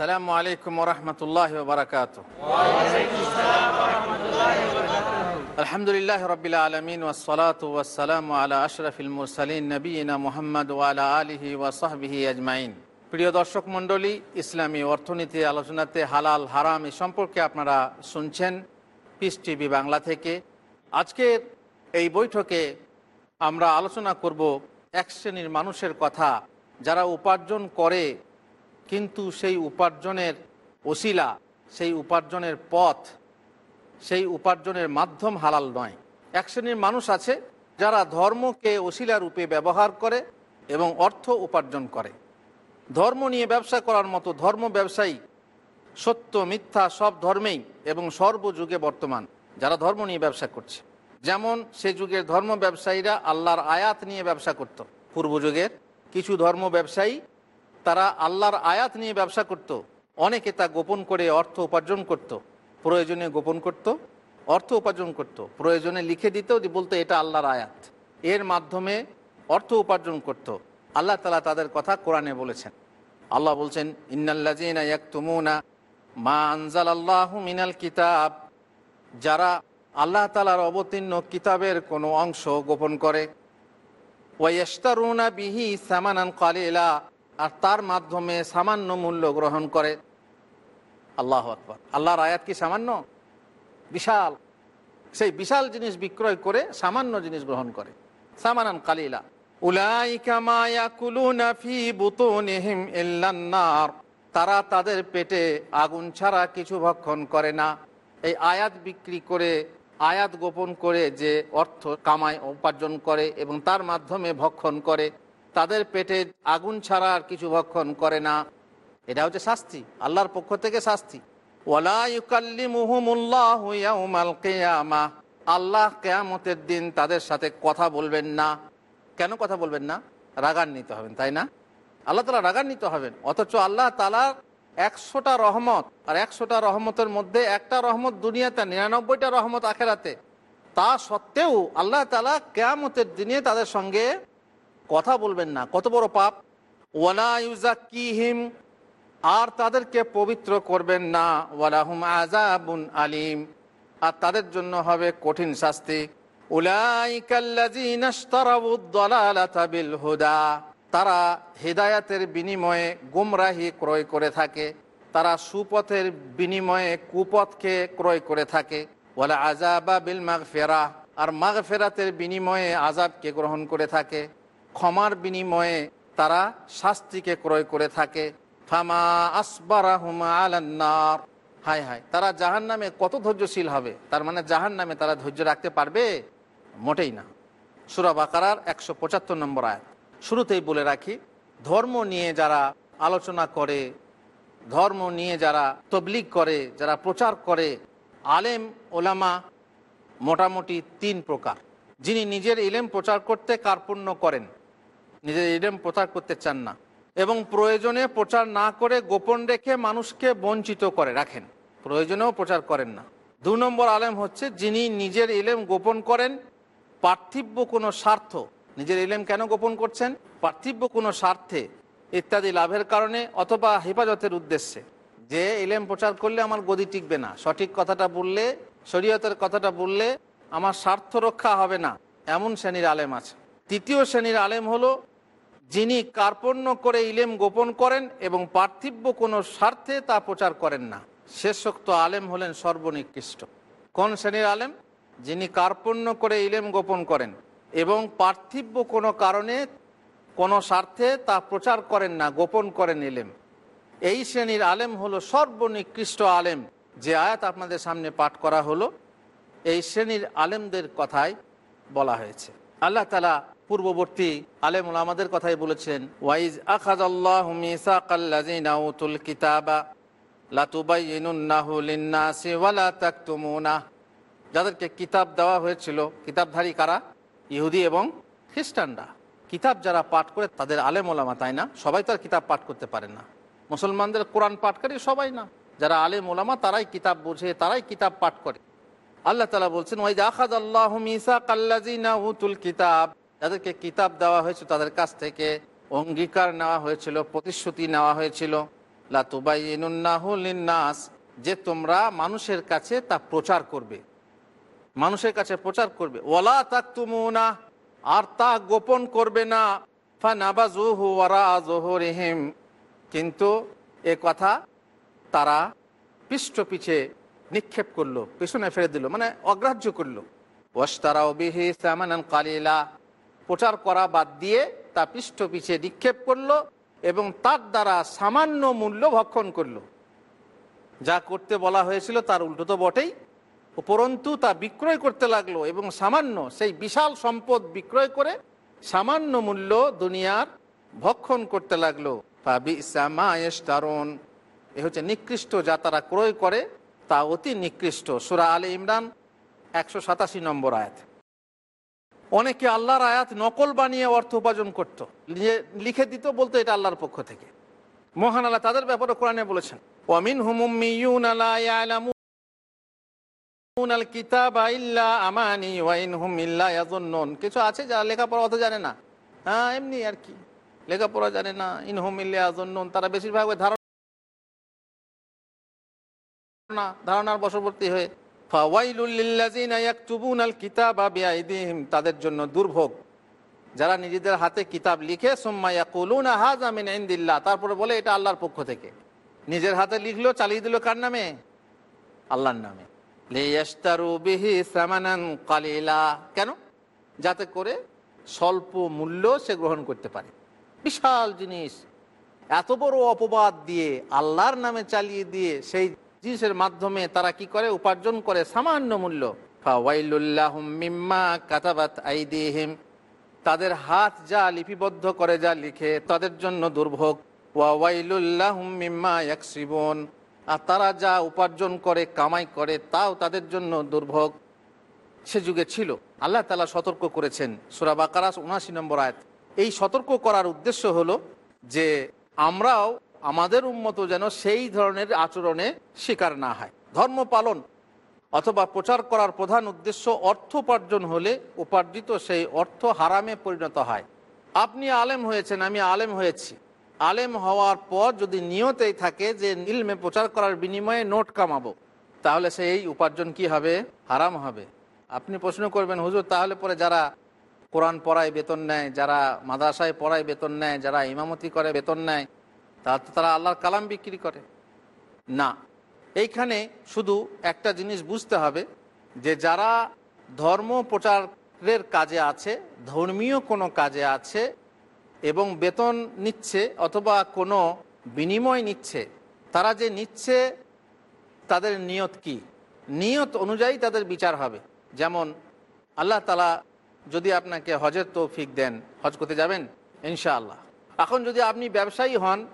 সালামু আলাইকুম রহমতুল্লাহ বারকাত আলহামদুলিল্লাহ রবিল আলমিন ওসলাত ওয়াসালাম আলা আশরফিল মুরসালিন নবীনা মোহাম্মদ ওয়ালা আলিহি ওয়াসাহবিহি আজমাইন। প্রিয় দর্শক মণ্ডলী, ইসলামী অর্থনীতি আলোচনাতে হালাল হারাম এ সম্পর্কে আপনারা শুনছেন পিস টিভি বাংলা থেকে। আজকের এই বৈঠকে আমরা আলোচনা করব এক শ্রেণির মানুষের কথা, যারা উপার্জন করে কিন্তু সেই উপার্জনের ওসিলা, সেই উপার্জনের পথ, সেই উপার্জনের মাধ্যম হালাল নয়। এক শ্রেণির মানুষ আছে যারা ধর্মকে ওসিলা রূপে ব্যবহার করে এবং অর্থ উপার্জন করে। ধর্ম নিয়ে ব্যবসা করার মতো ধর্ম ব্যবসায়ী সত্য, মিথ্যা সব ধর্মেই এবং সর্বযুগে বর্তমান যারা ধর্ম নিয়ে ব্যবসা করছে। যেমন সে যুগের ধর্ম ব্যবসায়ীরা আল্লাহর আয়াত নিয়ে ব্যবসা করত। পূর্ব যুগের কিছু ধর্ম ব্যবসায়ী তারা আল্লাহর আয়াত নিয়ে ব্যবসা করত। অনেকে তা গোপন করে অর্থ উপার্জন করত। প্রয়োজনে গোপন করত, অর্থ উপার্জন করত। প্রয়োজনে লিখে দিত বলতো এটা আল্লাহর আয়াত এর মাধ্যমে অর্থ উপার্জন করত। আল্লাহ তালা তাদের কথা কোরআনে বলেছেন আল্লাহ বলছেন ইন্নাল্লাজিনা মা আনজাল আল্লাহ মিনাল কিতাব যারা আল্লাহ তালার অবতীর্ণ কিতাবের কোনো অংশ গোপন করে ওয়াস্তারুনা বিহি সামানান কালিলা আর তার মাধ্যমে সামান্য মূল্য গ্রহণ করে। আল্লাহ আকবর। আল্লাহর আয়াত কি সামান্য? বিশাল। সেই বিশাল জিনিস বিক্রয় করে সামান্য জিনিস গ্রহণ করে। সামানান কালিলা। তারা তাদের পেটে আগুন ছাড়া কিছু ভক্ষণ করে না। এই আয়াত বিক্রি করে, আয়াত গোপন করে যে অর্থ কামায়, উপার্জন করে এবং তার মাধ্যমে ভক্ষণ করে। তাদের পেটে আগুন ছাড়া আর কিছু ভক্ষণ করে না। এটা হচ্ছে শাস্তি, আল্লাহর পক্ষ থেকে শাস্তি। আল্লাহ কেয়ামতের দিন তাদের সাথে কথা বলবেন না। কেন কথা বলবেন না? রাগান্বিত হবেন, তাই না? আল্লাহ তালা রাগান্বিত হবেন, অথচ আল্লাহ তালার একশোটা রহমত, আর একশোটা রহমতের মধ্যে একটা রহমত দুনিয়াতে, নিরানব্বইটা রহমত আখেরাতে। তা সত্ত্বেও আল্লাহ তালা কেয়ামতের দিনে তাদের সঙ্গে কথা বলবেন না। কত বড় পাপ? ওয়ালা ইউজাকিহিম আর তাদেরকে পবিত্র করবেন না। ওয়ালাহুম আজাবুন আলিম, আর তাদের জন্য হবে কঠিন শাস্তি। হুদা তারা হেদায়াতের বিনিময়ে গুমরাহি ক্রয় করে থাকে। তারা সুপথের বিনিময়ে কুপথকে ক্রয় করে থাকে। বলে আজাবা বিল মাঘ ফেরা আর মাঘ ফেরাতের বিনিময়ে আজাবকে গ্রহণ করে থাকে। ক্ষমার বিনিময়ে তারা শাস্তিকে ক্রয় করে থাকে। হায় হায়, তারা জাহান নামে কত ধৈর্যশীল হবে? তার মানে জাহান নামে তারা ধৈর্য রাখতে পারবে? মোটেই না। সুরা বাকারার একশো পঁচাত্তর নম্বর আয় শুরুতেই বলে রাখি, ধর্ম নিয়ে যারা আলোচনা করে, ধর্ম নিয়ে যারা তবলিগ করে, যারা প্রচার করে, আলেম, ওলামা মোটামুটি তিন প্রকার। যিনি নিজের ইলেম প্রচার করতে কার্পণ্য করেন নিজের ইলেম প্রচার করতে চান না এবং প্রয়োজনে প্রচার না করে গোপন রেখে মানুষকে বঞ্চিত করে রাখেন। প্রয়োজনেও প্রচার করেন না। দু নম্বর আলেম হচ্ছে যিনি নিজের ইলেম গোপন করেন, পার্থিব্য কোনো স্বার্থ, নিজের ইলেম কেন গোপন করছেন? পার্থিব্য কোনো স্বার্থে ইত্যাদি লাভের কারণে অথবা হেফাজতের উদ্দেশ্যে। যে ইলেম প্রচার করলে আমার গদি টিকবে না। সঠিক কথাটা বললে, শরীয়তের কথাটা বললে আমার স্বার্থ রক্ষা হবে না। এমন শ্রেণির আলেম আছে। তৃতীয় শ্রেণির আলেম হলো যিনি কার্পণ্য করে ইলেম গোপন করেন এবং পার্থিব্য কোনো স্বার্থে তা প্রচার করেন না। শেষোক্ত আলেম হলেন সর্বনিকৃষ্ট। কোন শ্রেণির আলেম? যিনি কার্পণ্য করে ইলেম গোপন করেন এবং পার্থিব্য কোনো কারণে, কোনো স্বার্থে তা প্রচার করেন না, গোপন করেন ইলেম। এই শ্রেণির আলেম হলো সর্বনিকৃষ্ট আলেম। যে আয়াত আপনাদের সামনে পাঠ করা হলো, এই শ্রেণির আলেমদের কথাই বলা হয়েছে। আল্লাহ তালা পূর্ববর্তী আলেম আমাদের কথাই বলেছেন, ওয়াইজ আখাদ আল্লাহুল কিতাবা যাদেরকে কিতাব দেওয়া হয়েছিল, কিতাবধারী কারা? ইহুদি এবং খ্রিস্টানরা। কিতাব যারা পাঠ করে, তাদের আলেম ওলামা তাই না? সবাই তো আর কিতাব পাঠ করতে পারে না। মুসলমানদের কোরআন পাঠকারী সবাই না। যারা আলেম ওলামা তারাই কিতাব বোঝে, তারাই কিতাব পাঠ করে। আল্লাহ তালা বলছেন ওই আখাদ আল্লাহ মিসা কাল্লাজিনা হুতুল কিতাব যাদেরকে কিতাব দেওয়া হয়েছিল, তাদের কাছ থেকে অঙ্গীকার নেওয়া হয়েছিল, প্রতিশ্রুতি নেওয়া হয়েছিল। লাতুবাইনাস যে তোমরা মানুষের কাছে তা প্রচার করবে। মানুষের কাছে প্রচার করবে। ওলা তাক তুমুনা আর তা গোপন করবে না। ফানাবাজুহু ওয়ারা কিন্তু এ কথা তারা পৃষ্ঠ পিছে নিক্ষেপ করল, পিছনে ফেলে দিল মানে অগ্রাহ্য করল। ওয়াস্তারাও বিহি সামানান কালিলা প্রচার করা বাদ দিয়ে তা পৃষ্ঠ পিছে নিক্ষেপ করল এবং তার দ্বারা সামান্য মূল্য ভক্ষণ করল। যা করতে বলা হয়েছিল তার উল্টো তো বটেই। উপরন্তু তা বিক্রয় করতে লাগল এবং সামান্য, সেই বিশাল সম্পদ বিক্রয় করে সামান্য মূল্য দুনিয়ার ভক্ষণ করতে লাগল। এ হচ্ছে নিকৃষ্ট যা তারা ক্রয় করে, তা অতি নিকৃষ্ট। সুরা আলী ইমরান একশো সাতাশি নম্বর আয়াত। অনেকে আল্লাহর আয়াত নকল বানিয়ে অর্থ উপার্জন করত। লিখে দিত বলতো এটা আল্লাহর পক্ষ থেকে। মহান আল্লাহ তাদের ব্যাপারে কোরআনে বলেছেন ওয়ামিন হুমুমিউন আলা ইয়ালামু কিছু আছে যারা লেখাপড়া অত জানে না? হ্যাঁ এমনি আর কি। লেখাপড়া জানে না, ইনহুম ইল্লাজন্নন তারা বেশিরভাগ ধারণা, ধারণার বশবর্তী হয়ে তাদের জন্য দুর্ভোগ। যারা নিজেদের হাতে কিতাব লিখে তারপরে বলে এটা আল্লাহর পক্ষ থেকে। নিজের হাতে লিখলো, চালিয়ে দিল কার নামে? আল্লাহর নামে। কেন? যাতে করে স্বল্প মূল্য সে গ্রহণ করতে পারে। বিশাল জিনিস। এত বড় অপবাদ দিয়ে আল্লাহর নামে চালিয়ে দিয়ে সেই জিনিসের মাধ্যমে তারা কি করে? উপার্জন করে সামান্য মূল্য। তাদের হাত যা লিপিবদ্ধ করে, যা লিখে, তাদের জন্য দুর্ভোগ। আর তারা যা উপার্জন করে, কামাই করে, তাও তাদের জন্য দুর্ভোগ। সে যুগে ছিল। আল্লাহ তালা সতর্ক করেছেন সুরাবাকারাস উনাশি নম্বর আয়াত। এই সতর্ক করার উদ্দেশ্য হলো যে আমরাও আমাদের উন্মত যেন সেই ধরনের আচরণে শিকার না হয়। ধর্ম পালন অথবা প্রচার করার প্রধান উদ্দেশ্য অর্থ উপার্জন হলে উপার্জিত সেই অর্থ হারামে পরিণত হয়। আপনি আলেম হয়েছেন, আমি আলেম হয়েছি। আলেম হওয়ার পর যদি নিয়তেই থাকে যে ইলমে প্রচার করার বিনিময়ে নোট কামাবো, তাহলে সেই উপার্জন কি হবে? হারাম হবে। আপনি প্রশ্ন করবেন, হুজুর, তাহলে পরে যারা কোরআন পড়ায় বেতন নেয়, যারা মাদ্রাসায় পড়ায় বেতন নেয়, যারা ইমামতি করে বেতন নেয় তা তো তারা আল্লাহর কালাম বিক্রি করে। না। এইখানে শুধু একটা জিনিস বুঝতে হবে যে যারা ধর্ম প্রচারের কাজে আছে, ধর্মীয় কোনো কাজে আছে এবং বেতন নিচ্ছে অথবা কোনো বিনিময় নিচ্ছে, তারা যে নিচ্ছে তাদের নিয়ত কি? নিয়ত অনুযায়ী তাদের বিচার হবে। যেমন আল্লাহ তালা যদি আপনাকে হজের তৌফিক দেন, হজ করতে যাবেন, ইনশাআল্লাহ। এখন যদি আপনি ব্যবসায়ী হন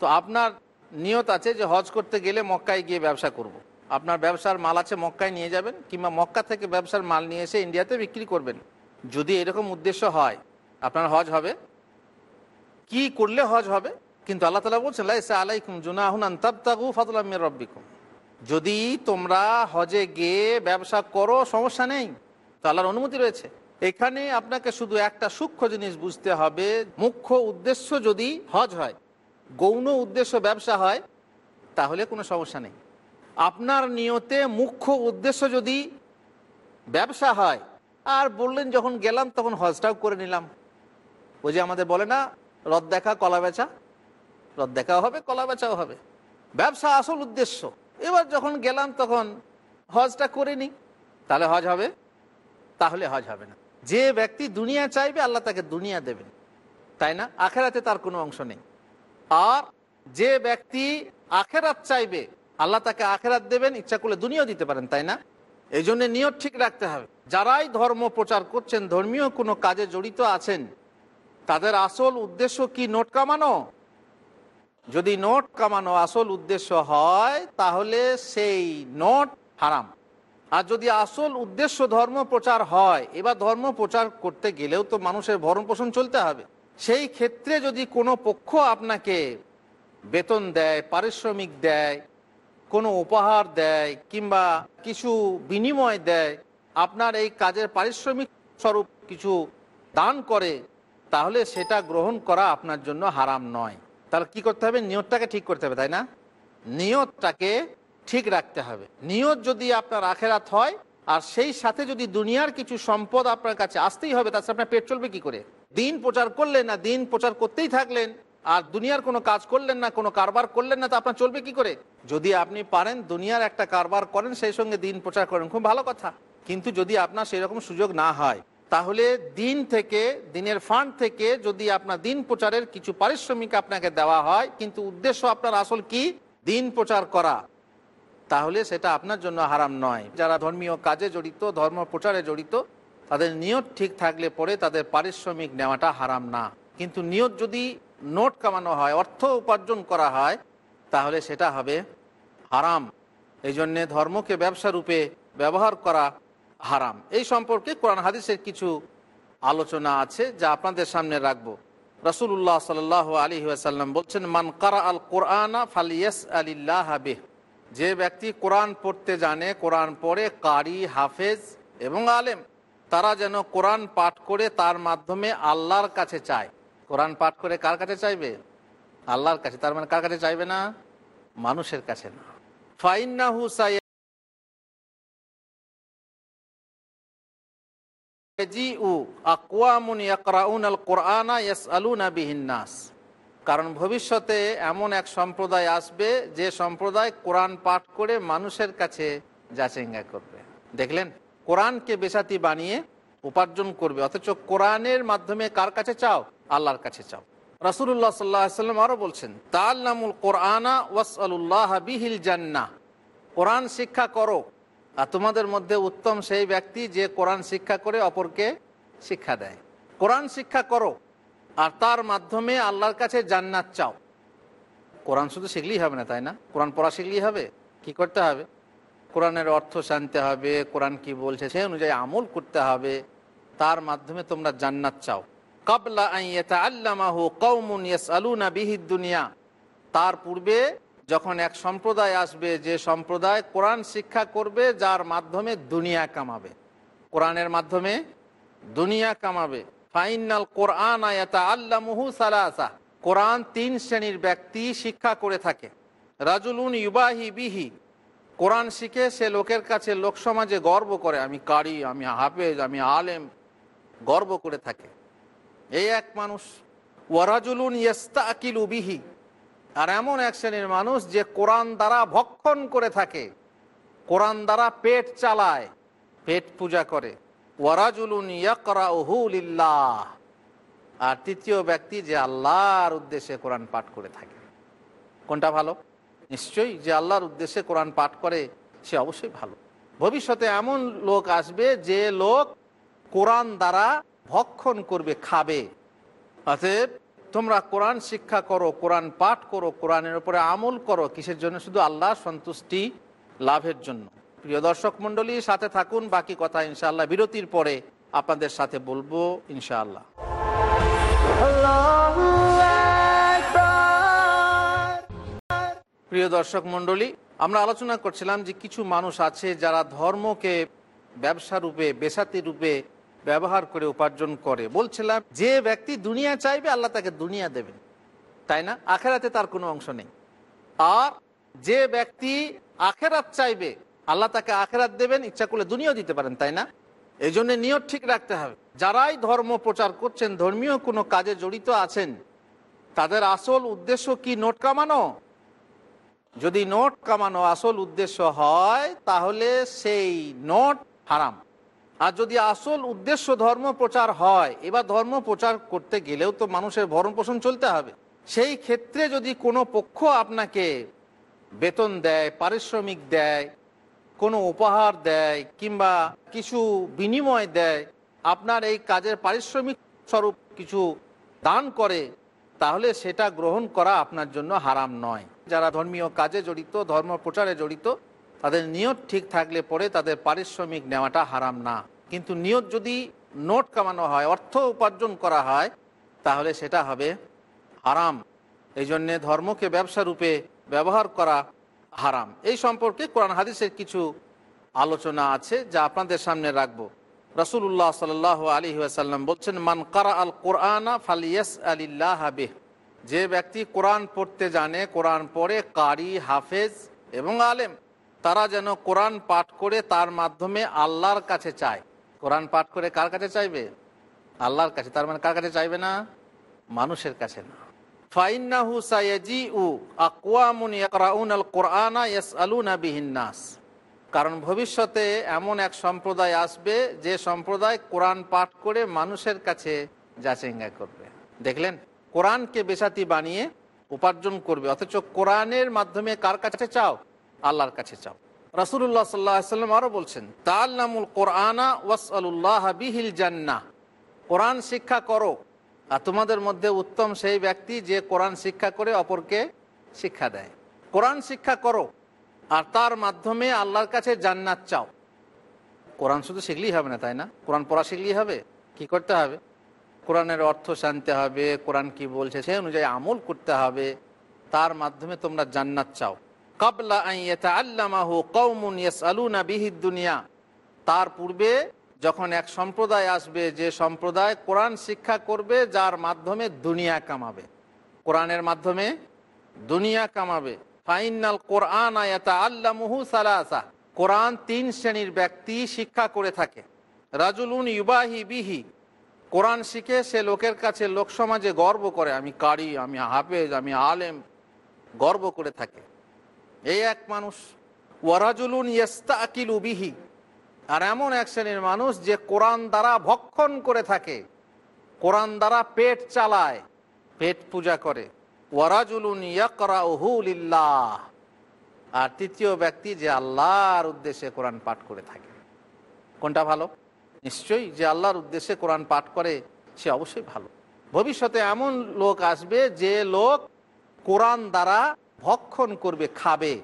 তো আপনার নিয়ত আছে যে হজ করতে গেলে মক্কায় গিয়ে ব্যবসা করব। আপনার ব্যবসার মাল আছে মক্কায় নিয়ে যাবেন কিংবা মক্কা থেকে ব্যবসার মাল নিয়ে এসে ইন্ডিয়াতে বিক্রি করবেন। যদি এরকম উদ্দেশ্য হয়, আপনার হজ হবে। কি করলে হজ হবে? কিন্তু আল্লাহ তালা বলছেন, লাইসা আলাইকুম জুনাহুন তাবতাগু ফাতুলামির রব্বিকুম। যদি তোমরা হজে গিয়ে ব্যবসা করো, সমস্যা নেই। তো আল্লাহর অনুমতি রয়েছে। এখানে আপনাকে শুধু একটা সূক্ষ্ম জিনিস বুঝতে হবে। মুখ্য উদ্দেশ্য যদি হজ হয় গৌণ উদ্দেশ্য ব্যবসা হয়, তাহলে কোনো সমস্যা নেই। আপনার নিয়তে মুখ্য উদ্দেশ্য যদি ব্যবসা হয়, আর বললেন যখন গেলাম তখন হজটাও করে নিলাম। ও যে আমাদের বলে না রদ দেখা, কলা বেচা। রদ দেখাও হবে, কলা বেচাও হবে। ব্যবসা আসল উদ্দেশ্য। এবার যখন গেলাম তখন হজটা করে নি তাহলে হজ হবে? তাহলে হজ হবে না। যে ব্যক্তি দুনিয়া চাইবে, আল্লাহ তাকে দুনিয়া দেবেন। তাই না? আখেরাতে তার কোনো অংশ নেই। আর যে ব্যক্তি আখেরাত চাইবে, আল্লাহ তাকে আখেরাত দেবেন, ইচ্ছা করলে দুনিয়াও দিতে পারেন, তাই না? এই জন্য নিয়ত ঠিক রাখতে হবে। যারাই ধর্ম প্রচার করছেন, ধর্মীয় কোনো কাজে জড়িত আছেন, তাদের আসল উদ্দেশ্য কি নোট কামানো? যদি নোট কামানো আসল উদ্দেশ্য হয়, তাহলে সেই নোট হারাম। আর যদি আসল উদ্দেশ্য ধর্ম প্রচার হয়, এবার ধর্ম প্রচার করতে গেলেও তো মানুষের ভরণ পোষণ চলতে হবে। সেই ক্ষেত্রে যদি কোনো পক্ষ আপনাকে বেতন দেয়, পারিশ্রমিক দেয়, কোনো উপহার দেয় কিংবা কিছু বিনিময় দেয়, আপনার এই কাজের পারিশ্রমিক স্বরূপ কিছু দান করে, তাহলে সেটা গ্রহণ করা আপনার জন্য হারাম নয়। তাহলে কি করতে হবে? নিয়তটাকে ঠিক করতে হবে, তাই না? নিয়তটাকে ঠিক রাখতে হবে। নিয়ত যদি আপনার আখেরাত হয়, আর সেই সাথে যদি দুনিয়ার কিছু সম্পদ আপনার কাছে আসতেই হবে তাছাড়া আপনার পেট চলবে কি করে? দিন প্রচার করলেন না, দিন প্রচার করতেই থাকলেন, আর দুনিয়ার কোনো কাজ করলেন না, কোনো কারবার করলেন না, তো আপনার চলবে কি করে? যদি আপনি পারেন, দুনিয়ার একটা কারবার করেন, সেই সঙ্গে দিন প্রচার করেন, খুব ভালো কথা। কিন্তু যদি আপনার সেই রকম সুযোগ না হয়, তাহলে দিন থেকে, দিনের ফান্ড থেকে যদি আপনার দিন প্রচারের কিছু পারিশ্রমিক আপনাকে দেওয়া হয়, কিন্তু উদ্দেশ্য আপনার আসল কি? দিন প্রচার করা। তাহলে সেটা আপনার জন্য হারাম নয়। যারা ধর্মীয় কাজে জড়িত, ধর্ম প্রচারে জড়িত তাদের নিয়ত ঠিক থাকলে পরে তাদের পারিশ্রমিক নেওয়াটা হারাম না। কিন্তু নিয়ত যদি নোট কামানো হয়, অর্থ উপার্জন করা হয়, তাহলে সেটা হবে হারাম। এই জন্যে ধর্মকে ব্যবসা রূপে ব্যবহার করা হারাম। এই সম্পর্কে কোরআন হাদিসের কিছু আলোচনা আছে যা আপনাদের সামনে রাখব। রসুল্লাহ সাল আলী আসাল্লাম বলছেন, মান কারা আল কোরআনা ফালিয়াস আলিল্লাহ যে ব্যক্তি কোরআন পড়তে জানে, কোরআন পড়ে কারি, হাফেজ এবং আলেম। তারা যেন কোরআন পাঠ করে তার মাধ্যমে আল্লাহর কাছে চায়। কোরআন পাঠ করে কার কাছে চাইবে? আল্লাহর কাছে। তার মানে কার কাছে চাইবে না? মানুষের কাছে না। ফাইন্না হুসাই কারণ ভবিষ্যতে এমন এক সম্প্রদায় আসবে, যে সম্প্রদায় কোরআন পাঠ করে মানুষের কাছে যাচেঙ্গা করবে। দেখলেন? কোরআনকে বেসাতি বানিয়ে উপার্জন করবে। অথচ কোরআনের মাধ্যমে কার কাছে চাও? আল্লাহর কাছে চাও। রাসুল্লাহ সাল্লাহ সাল্লাম আরও বলছেন তাল্লামুল কোরআনা ওয়াসাল্লাহ বিহিল জান্না কোরআন শিক্ষা করো, আর তোমাদের মধ্যে উত্তম সেই ব্যক্তি যে কোরআন শিক্ষা করে অপরকে শিক্ষা দেয়। কোরআন শিক্ষা করো, আর তার মাধ্যমে আল্লাহর কাছে জান্নাত চাও। কোরআন শুধু শিখলেই হবে না, তাই না? কোরআন পড়া শিখলেই হবে, কি করতে হবে? কোরআনের অর্থ জানতে হবে, কোরআন কি বলছে সেই অনুযায়ী আমল করতে হবে, তার মাধ্যমে তোমরা জান্নাত চাও। কাবলা কৌমুন দুনিয়া। তার পূর্বে যখন এক সম্প্রদায় আসবে, যে সম্প্রদায় কোরআন শিক্ষা করবে, যার মাধ্যমে দুনিয়া কামাবে। কোরআনের মাধ্যমে দুনিয়া কামাবে। ফাইনাল কোরআন আয়াতা আল্লামুহু সালাসা। কোরআন তিন শ্রেণির ব্যক্তি শিক্ষা করে থাকে। রাজুলুন ইউবাহি বিহি। কোরআন শিখে সে লোকের কাছে লোক সমাজে গর্ব করে, আমি কারি, আমি হাফেজ, আমি আলেম, গর্ব করে থাকে। এই এক মানুষ, ওয়ারাজুলুন ইয়েস্তা আকিলু বিহি। আর এমন এক শ্রেণির মানুষ যে কোরআন দ্বারা ভক্ষণ করে থাকে, কোরআন দ্বারা পেট চালায়, পেট পূজা করে। ওয়ারাজুলুন ইয়াকরাউহুলিল্লাহ আর তৃতীয় ব্যক্তি যে আল্লাহর উদ্দেশ্যে কোরআন পাঠ করে থাকে। কোনটা ভালো? নিশ্চয়ই যে আল্লাহর উদ্দেশ্যে কোরআন পাঠ করে, সে অবশ্যই ভালো। ভবিষ্যতে এমন লোক আসবে যে লোক কোরআন দ্বারা ভক্ষণ করবে, খাবে। অতএব তোমরা কোরআন শিক্ষা করো, কোরআন পাঠ করো, কোরআনের উপরে আমল করো, কিসের জন্য? শুধু আল্লাহ সন্তুষ্টি লাভের জন্য। প্রিয় দর্শক মন্ডলী সাথে থাকুন, বাকি কথা ইনশাআল্লাহ বিরতির পরে আপনাদের সাথে বলব ইনশাআল্লাহ। প্রিয় দর্শক মন্ডলী আমরা আলোচনা করছিলাম যে কিছু মানুষ আছে যারা ধর্মকে ব্যবসা রূপে, বেসাতি রূপে ব্যবহার করে উপার্জন করে। বলছিলাম, যে ব্যক্তি দুনিয়া চাইবে, আল্লাহ তাকে দুনিয়া দেবেন। তাই না? আখেরাতে তার কোনো অংশ নেই। আর যে ব্যক্তি আখেরাত চাইবে, আল্লাহ তাকে আখেরাত দেবেন, ইচ্ছা করলে দুনিয়াও দিতে পারেন, তাই না? এই জন্য নিয়ত ঠিক রাখতে হবে। যারাই ধর্ম প্রচার করছেন, ধর্মীয় কোনো কাজে জড়িত আছেন, তাদের আসল উদ্দেশ্য কি? নোট কামানো? যদি নোট কামানো আসল উদ্দেশ্য হয়, তাহলে সেই নোট হারাম। আর যদি আসল উদ্দেশ্য ধর্ম প্রচার হয়, এবার ধর্ম প্রচার করতে গেলেও তো মানুষের ভরণ পোষণ চলতে হবে। সেই ক্ষেত্রে যদি কোনো পক্ষ আপনাকে বেতন দেয়, পারিশ্রমিক দেয়, কোনো উপহার দেয়, কিংবা কিছু বিনিময় দেয়, আপনার এই কাজের পারিশ্রমিক স্বরূপ কিছু দান করে তাহলে সেটা গ্রহণ করা আপনার জন্য হারাম নয়। যারা ধর্মীয় কাজে জড়িত, ধর্ম প্রচারে জড়িত, তাদের নিয়ত ঠিক থাকলে পরে তাদের পারিশ্রমিক নেওয়াটা হারাম না। কিন্তু নিয়ত যদি নোট কামানো হয়, অর্থ উপার্জন করা হয়, তাহলে সেটা হবে হারাম। এই জন্যে ধর্মকে ব্যবসা রূপে ব্যবহার করা হারাম। এই সম্পর্কে কোরআন হাদিসের কিছু আলোচনা আছে, যা আপনাদের সামনে রাখব। রসুল্লাহ সাল আলী আসাল্লাম বলছেন, মান কারা আল কোরআনা ফালিয়াস আলিল্লাহ যে ব্যক্তি কোরআন পড়তে জানে, কোরআন পড়ে, কারি, হাফেজ এবং আলেম, তারা যেন কোরআন পাঠ করে তার মাধ্যমে আল্লাহর কাছে চায়। কোরআন পাঠ করে কার কাছে চাইবে? আল্লাহর কাছে। তার মানে কার কাছে চাইবে না? মানুষের কাছে না। ফাইন্নাহু সাইয়াজি উ আকওয়ামুন ইয়াকরাউন আল কোরআনা ইয়াসআলুনা বিহিন নাস। কারণ ভবিষ্যতে এমন এক সম্প্রদায় আসবে, যে সম্প্রদায় কোরআন পাঠ করে মানুষের কাছে যাচেঙ্গা করবে। দেখলেন? কোরআনকে বেসাতি বানিয়ে উপার্জন করবে, অথচ কোরআনের মাধ্যমে কার কাছে চাও? আল্লাহর কাছে চাও। রাসুল্লাহ সাল্লাম আরও বলছেন তাল্লামুল কোরআনা ওয়াসআলুল্লাহ বিহিল জান্নাহ। কোরআন শিক্ষা করো, আর তোমাদের মধ্যে উত্তম সেই ব্যক্তি যে কোরআন শিক্ষা করে অপরকে শিক্ষা দেয়। কোরআন শিক্ষা করো আর তার মাধ্যমে আল্লাহর কাছে জান্নাত চাও। কোরআন শুধু শিখলেই হবে না, তাই না? কোরআন পড়া শিখলেই হবে? কি করতে হবে? কোরআনের অর্থ জানতে হবে, কোরআন কি বলছে সেই অনুযায়ী আমল করতে হবে। তার মাধ্যমে তোমরা জান্নাত চাও। কাবলা কৌমুন বিহিদ দুনিয়া। তার পূর্বে যখন এক সম্প্রদায় আসবে, যে সম্প্রদায় কোরআন শিক্ষা করবে, যার মাধ্যমে দুনিয়া কামাবে। কোরআনের মাধ্যমে দুনিয়া কামাবে। ফাইনাল কোরআন আয়াতা আল্লামুহু সালাসা। কোরআন তিন শ্রেণির ব্যক্তি শিক্ষা করে থাকে। রাজুলুন ইউবাহি বিহি। কোরআন শিখে সে লোকের কাছে লোক সমাজে গর্ব করে, আমি কারি, আমি হাফেজ, আমি আলেম। গর্ব করে থাকে। এই এক মানুষ ওয়ারাজুলুন ইয়েস্তা আকিলু বিহি। আর এমন এক শ্রেণির মানুষ যে কোরআন দ্বারা ভক্ষণ করে থাকে। কোরআন দ্বারা পেট চালায়, পেট পূজা করে। আর তৃতীয় ব্যক্তি যে আল্লাহর উদ্দেশ্যে কোরআন পাঠ করে থাকে। কোনটা ভালো? নিশ্চয়ই যে আল্লাহর উদ্দেশ্যে কোরআন পাঠ করে, সে অবশ্যই ভালো। ভবিষ্যতে এমন লোক আসবে যে লোক কোরআন দ্বারা ভক্ষণ করবে, খাবে।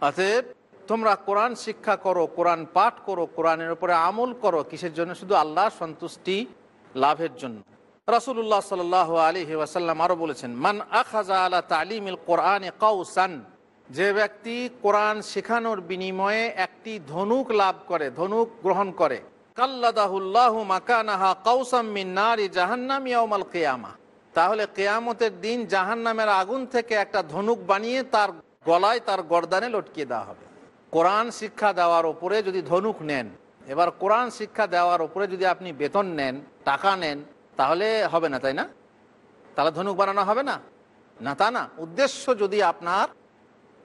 অতএব তোমরা কোরআন শিক্ষা করো, কোরআন পাঠ করো, কোরআনের উপরে আমল করো, কিসের জন্য? শুধু আল্লাহ সন্তুষ্টি লাভের জন্য। রাসুল্লাহ সাল আলী ওয়াসাল্লাম আরও বলেছেন, মান আখাজা আলা তালিমিল কোরআন কাউসান যে ব্যক্তি কোরআন শেখানোর বিনিময়ে একটি ধনুক লাভ করে, ধনুক গ্রহণ করে। কাল্লাদাহুল্লাহ মাকানাহা কাউসাম মিন্নারি জাহান্নাম ইয়াউমাল কেয়ামা তাহলে কেয়ামতের দিন জাহান্নামের আগুন থেকে একটা ধনুক বানিয়ে তার গলায় তার গর্দানে লটকিয়ে দেওয়া হবে। কোরআন শিক্ষা দেওয়ার ওপরে যদি ধনুক নেন, এবার কোরআন শিক্ষা দেওয়ার ওপরে যদি আপনি বেতন নেন, টাকা নেন তাহলে হবে না, তাই না? তাহলে ধনুক বানানো হবে না? না, তা না। উদ্দেশ্য যদি আপনার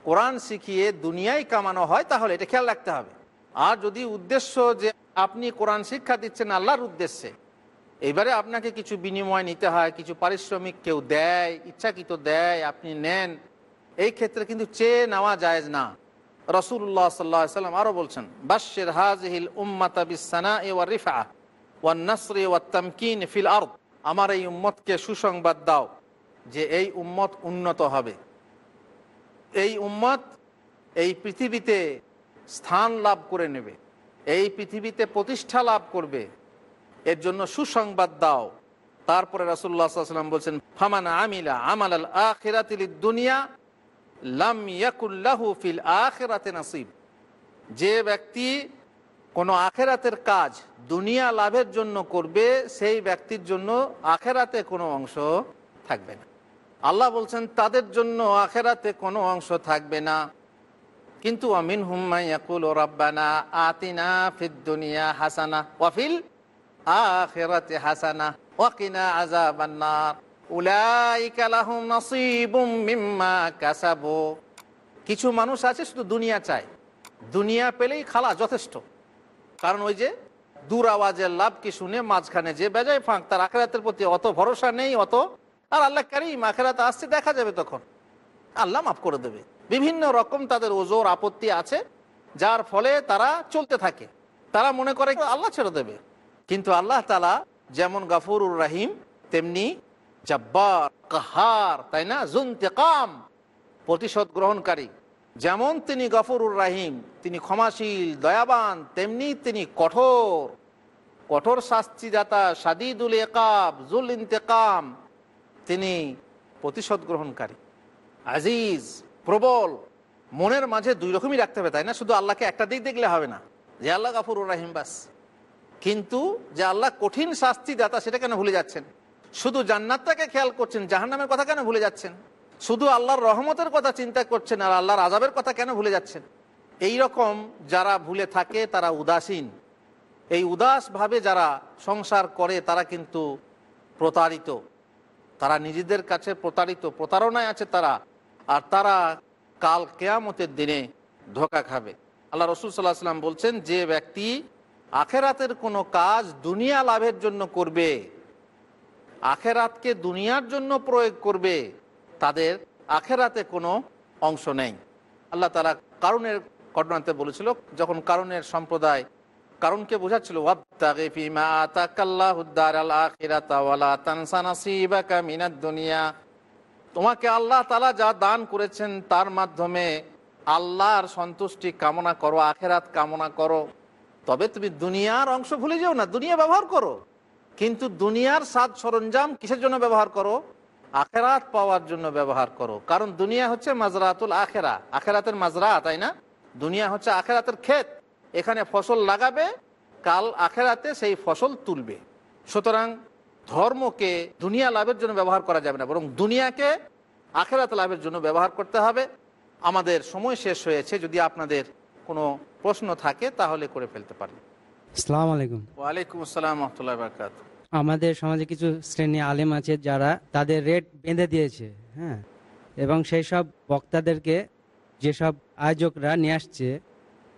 কোরআন শিখিয়ে দুনিয়ায় কামানো হয়, তাহলে এটা খেয়াল রাখতে হবে। আর যদি উদ্দেশ্য যে আপনি কোরআন শিক্ষা দিচ্ছেন আল্লাহর উদ্দেশ্যে, এবারে আপনাকে কিছু বিনিময় নিতে হয়, কিছু পারিশ্রমিক কেউ দেয়, ইচ্ছাকৃত দেয়, আপনি নেন, এই ক্ষেত্রে কিন্তু চেয়ে নেওয়া যায় না। রসুল্লাহ সাল্লাম আরও বলছেন বাশের হাজহিল উম্মাতা বিসানা ওয়া রিফা ওয়া নাসরি ওয়া তামকিন ফিল আরদ। আমার এই উম্মতকে সুসংবাদ দাও যে এই উম্মত উন্নত হবে। এই উম্মত এই পৃথিবীতে স্থান লাভ করে নেবে। এই পৃথিবীতে প্রতিষ্ঠা লাভ করবে। এর জন্য সুসংবাদ দাও। তারপরে রাসুল্লাহ সাল্লাম বলছেন, ফামানা আমিলা আমাল আল আখিরাতিল দুনিয়া লাম ইয়াকুল্লাহু ফিল আখেরাতে নাসিব। যে ব্যক্তি কোনো আখেরাতের কাজ দুনিয়া লাভের জন্য করবে, সেই ব্যক্তির জন্য আখেরাতে কোনো অংশ থাকবে না। আল্লাহ বলছেন, তাদের জন্য আখেরাতে কোনো অংশ থাকবে না। কিন্তু অমিন হুম্মাইয়াকুল ও রাব্বানা আতিনা ফিদ দুনিয়া হাসানা ওয়াফিল আখেরাতে হাসানা ওয়াকিনা আজাবান্নার মিম্মা কাসাবু। কিছু মানুষ আছে শুধু দুনিয়া চায়। দুনিয়া পেলেই খালা যথেষ্ট। কারণ ওই যে দূর আওয়াজের লাভ কি শুনে মাঝখানে যে বেজায় ফাঁক, তার আখেরাতের প্রতি অত ভরসা নেই, অত। আর আল্লাহ কারিম আখেরাতে আসছে, দেখা যাবে তখন। আল্লাহ মাফ করে দেবে। বিভিন্ন রকম তাদের ওজোর আপত্তি আছে, যার ফলে তারা চলতে থাকে। তারা মনে করে আল্লাহ ছেড়ে দেবে। কিন্তু আল্লাহ তালা যেমন গাফুরুর রাহিম, তেমনি জব্বার, কাহার, তাই না? জুনতেকাম প্রতিশোধ গ্রহণকারী। যেমন তিনি গফরুর রাহিম, তিনি ক্ষমাশীল, দয়াবান, তেমনি তিনি কঠোর। কঠোর শাস্তিদাতা সাদিদুল একাব জুল ইন্তেকাম, তিনি প্রতিশোধ গ্রহণকারী। আজিজ, প্রবল। মনের মাঝে দুই রকমই রাখতে হবে, তাই না? শুধু আল্লাহকে একটা দিক দেখলে হবে না। যে আল্লাহ গাফুরুর রাহিম বাস। কিন্তু যে আল্লাহ কঠিন শাস্তি দাতা সেটা কেন ভুলে যাচ্ছেন? শুধু জান্নাতটাকে খেয়াল করছেন, জাহান্নামের কথা কেন ভুলে যাচ্ছেন? শুধু আল্লাহর রহমতের কথা চিন্তা করছেন আর আল্লাহর আজাবের কথা কেন ভুলে যাচ্ছেন? এই রকম যারা ভুলে থাকে, তারা উদাসীন। এই উদাসভাবে যারা সংসার করে, তারা কিন্তু প্রতারিত। তারা নিজেদের কাছে প্রতারিত, প্রতারণায় আছে তারা। আর তারা কাল কেয়ামতের দিনে ধোকা খাবে। আল্লাহ রসুল সাল্লাহ সাল্লাম বলছেন, যে ব্যক্তি আখেরাতের কোনো কাজ দুনিয়া লাভের জন্য করবে, আখেরাতকে দুনিয়ার জন্য প্রয়োগ করবে তাদের আখেরাতে কোনো অংশ নেই। আল্লাহ তালা কারণের ঘটনাতে বলেছিল, যখন কারণের সম্প্রদায় কারণকে বোঝাচ্ছিল, "ওয়াবতাগি ফীমা আতাকাল্লাহুদ-দার আল-আখিরাতা ওয়ালা তানসা নাসীবাকা মিনাদ দুনিয়া। তোমাকে আল্লাহ তালা যা দান করেছেন, তার মাধ্যমে আল্লাহর সন্তুষ্টি কামনা করো, আখেরাত কামনা করো। তবে তুমি দুনিয়ার অংশ ভুলে যাও না, দুনিয়া ব্যবহার করো। কিন্তু দুনিয়ার সাজ সরঞ্জাম কিসের জন্য ব্যবহার করো? আখেরাত পাওয়ার জন্য ব্যবহার করো। কারণ দুনিয়া হচ্ছে মাজরাতুল আখেরা। আখেরাতের মাজরা তাই না? দুনিয়া হচ্ছে আখেরাতের ক্ষেত। এখানে ফসল লাগাবে কাল আখেরাতে সেই ফসল তুলবে। সুতরাং ধর্মকে দুনিয়া লাভের জন্য ব্যবহার করা যাবে না বরং দুনিয়াকে আখেরাত লাভের জন্য ব্যবহার করতে হবে। আমাদের সময় শেষ হয়েছে যদি আপনাদের কোনো প্রশ্ন থাকে তাহলে করে ফেলতে পারেন সালাম আলাইকুম। ওয়ালাইকুম আসসালাম রহমতুল্লাহ বারকাত আমাদের সমাজে কিছু শ্রেণি আলেম আছে যারা তাদের রেট বেঁধে দিয়েছে হ্যাঁ? এবং সেই সব বক্তাদেরকে যেসব আয়োজকরা নিয়ে আসছে,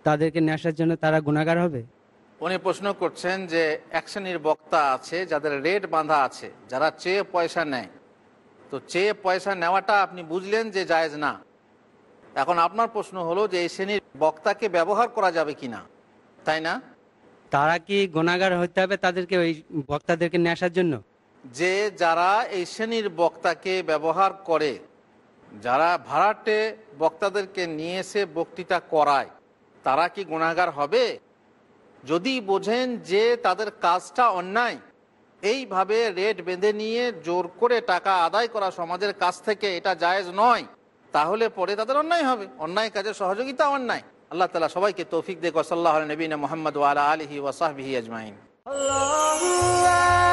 তাদেরকে নিয়ে আসার জন্য তারা গুণাগার হবে? উনি প্রশ্ন করছেন যে এক শ্রেণির বক্তা আছে যাদের রেট বাঁধা আছে, যারা চেয়ে পয়সা নেয়। তো চেয়ে পয়সা নেওয়াটা আপনি বুঝলেন যে জায়েজ না। এখন আপনার প্রশ্ন হলো যে এই শ্রেণির বক্তাকে ব্যবহার করা যাবে কিনা, তাই না? তারা কি গুণাগার হতে হবে তাদেরকে ওই বক্তাদেরকে নিয়ে আসার জন্য? যে যারা এই শ্রেণির বক্তাকে ব্যবহার করে, যারা ভাড়াটে বক্তাদেরকে নিয়ে এসে বক্তৃতা করায়, তারা কি গুণাগার হবে? যদি বোঝেন যে তাদের কাজটা অন্যায়, এইভাবে রেট বেঁধে নিয়ে জোর করে টাকা আদায় করা সমাজের কাছ থেকে এটা জায়েজ নয়, তাহলে পরে তাদের অন্যায় হবে। অন্যায় কাজে সহযোগিতা অন্যায়। আল্লাহ তালা সবাইকে তৌফিক দেখ সাল্লাহ নবীন মোহাম্মদ ওয়ালা আলহি ওয়াসাহবিহি আজমাইন। Allah